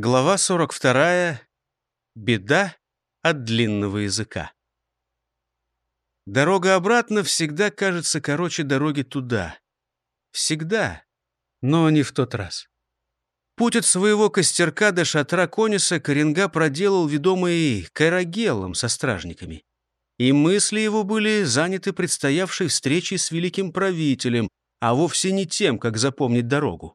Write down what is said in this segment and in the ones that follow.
Глава 42. Беда от длинного языка. Дорога обратно всегда кажется короче дороги туда. Всегда, но не в тот раз. Путь от своего костерка до шатра Кониса Коренга проделал ведомый Кайрагелом со стражниками. И мысли его были заняты предстоявшей встречей с великим правителем, а вовсе не тем, как запомнить дорогу.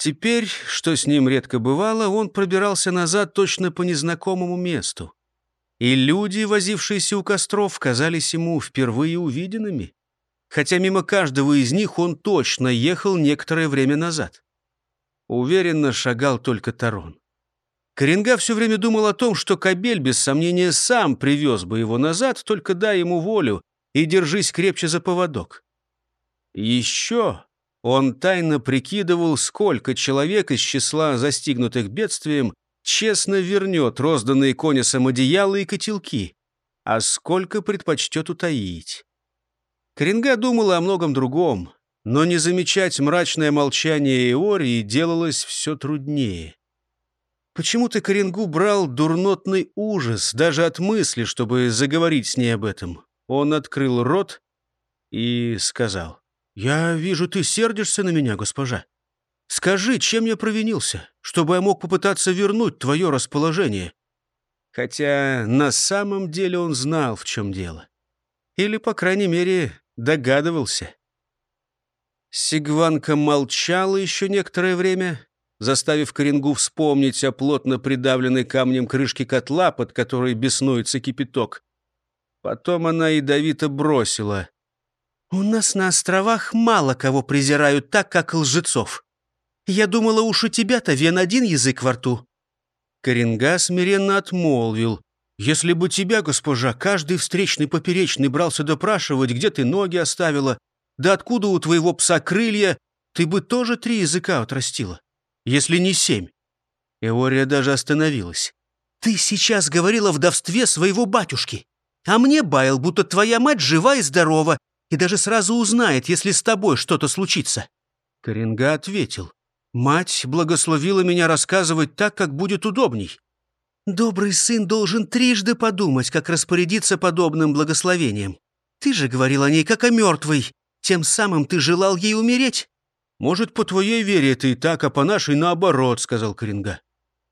Теперь, что с ним редко бывало, он пробирался назад точно по незнакомому месту. И люди, возившиеся у костров, казались ему впервые увиденными, хотя мимо каждого из них он точно ехал некоторое время назад. Уверенно шагал только Тарон. Коренга все время думал о том, что Кабель, без сомнения, сам привез бы его назад, только дай ему волю и держись крепче за поводок. Еще он тайно прикидывал, сколько человек из числа застигнутых бедствием честно вернет розданные конесом одеяла и котелки, а сколько предпочтет утаить. Коренга думала о многом другом, но не замечать мрачное молчание Иории делалось все труднее. Почему-то Коренгу брал дурнотный ужас даже от мысли, чтобы заговорить с ней об этом. Он открыл рот и сказал. «Я вижу, ты сердишься на меня, госпожа. Скажи, чем я провинился, чтобы я мог попытаться вернуть твое расположение?» Хотя на самом деле он знал, в чем дело. Или, по крайней мере, догадывался. Сигванка молчала еще некоторое время, заставив Коренгу вспомнить о плотно придавленной камнем крышке котла, под которой беснуется кипяток. Потом она ядовито бросила. «У нас на островах мало кого презирают так, как лжецов. Я думала, уж у тебя-то вен один язык во рту». Коренга смиренно отмолвил. «Если бы тебя, госпожа, каждый встречный поперечный брался допрашивать, где ты ноги оставила, да откуда у твоего пса крылья, ты бы тоже три языка отрастила, если не семь». Эория даже остановилась. «Ты сейчас говорила вдовстве своего батюшки, а мне баял, будто твоя мать жива и здорова, и даже сразу узнает, если с тобой что-то случится». Коренга ответил. «Мать благословила меня рассказывать так, как будет удобней. Добрый сын должен трижды подумать, как распорядиться подобным благословением. Ты же говорил о ней как о мертвой. Тем самым ты желал ей умереть». «Может, по твоей вере это и так, а по нашей наоборот», — сказал Коренга.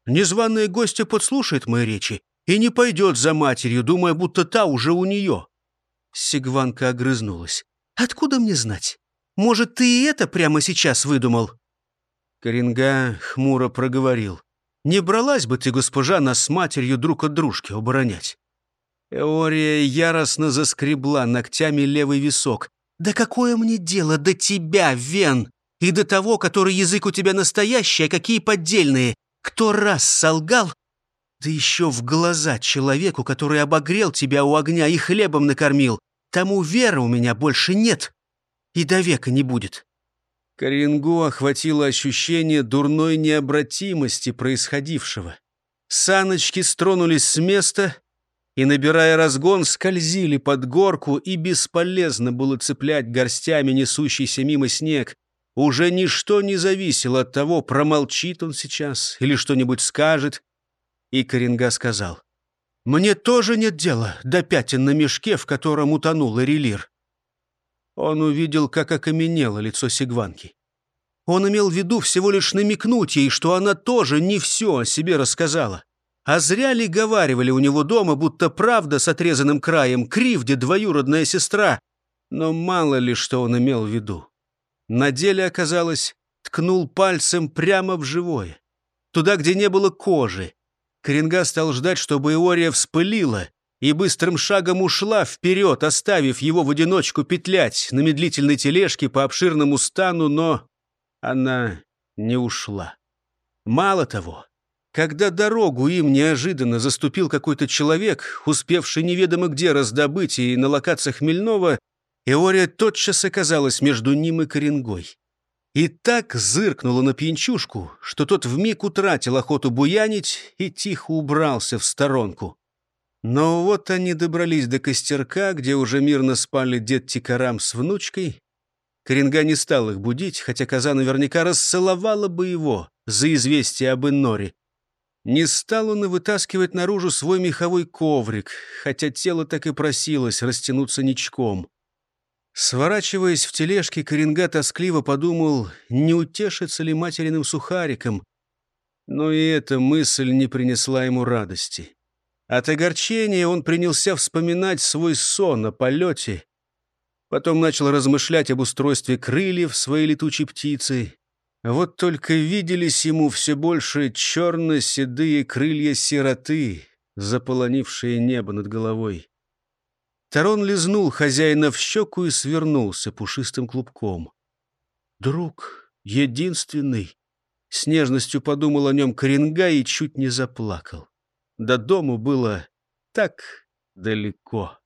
«Незваная гостья подслушает мои речи и не пойдет за матерью, думая, будто та уже у нее. Сигванка огрызнулась. «Откуда мне знать? Может, ты и это прямо сейчас выдумал?» Коренга хмуро проговорил. «Не бралась бы ты, госпожа, нас с матерью друг от дружки оборонять». Эория яростно заскребла ногтями левый висок. «Да какое мне дело до тебя, Вен? И до того, который язык у тебя настоящий, а какие поддельные? Кто раз солгал, да еще в глаза человеку, который обогрел тебя у огня и хлебом накормил. Тому веры у меня больше нет и до века не будет». Коренгу охватило ощущение дурной необратимости происходившего. Саночки стронулись с места и, набирая разгон, скользили под горку, и бесполезно было цеплять горстями несущийся мимо снег. Уже ничто не зависело от того, промолчит он сейчас или что-нибудь скажет. И Коренга сказал, мне тоже нет дела до пятен на мешке, в котором утонул Эрелир. Он увидел, как окаменело лицо Сигванки. Он имел в виду всего лишь намекнуть ей, что она тоже не все о себе рассказала. А зря ли говаривали у него дома, будто правда с отрезанным краем, кривде двоюродная сестра. Но мало ли что он имел в виду. На деле оказалось, ткнул пальцем прямо в живое. Туда, где не было кожи, Коренга стал ждать, чтобы Иория вспылила, и быстрым шагом ушла вперед, оставив его в одиночку петлять на медлительной тележке по обширному стану, но она не ушла. Мало того, когда дорогу им неожиданно заступил какой-то человек, успевший неведомо где раздобыть и налокаться хмельного, Эория тотчас оказалась между ним и Коренгой и так зыркнула на пьянчушку, что тот вмиг утратил охоту буянить и тихо убрался в сторонку. Но вот они добрались до костерка, где уже мирно спали дед Тикарам с внучкой. Коренга не стал их будить, хотя коза наверняка расцеловала бы его за известие об Инноре. Не стал он и вытаскивать наружу свой меховой коврик, хотя тело так и просилось растянуться ничком. Сворачиваясь в тележке, Коренга тоскливо подумал, не утешится ли материным сухариком. Но и эта мысль не принесла ему радости. От огорчения он принялся вспоминать свой сон о полете. Потом начал размышлять об устройстве крыльев своей летучей птицы. Вот только виделись ему все больше черно-седые крылья сироты, заполонившие небо над головой. Тарон лизнул хозяина в щеку и свернулся пушистым клубком. «Друг, единственный!» С нежностью подумал о нем Коренга и чуть не заплакал. До дому было так далеко.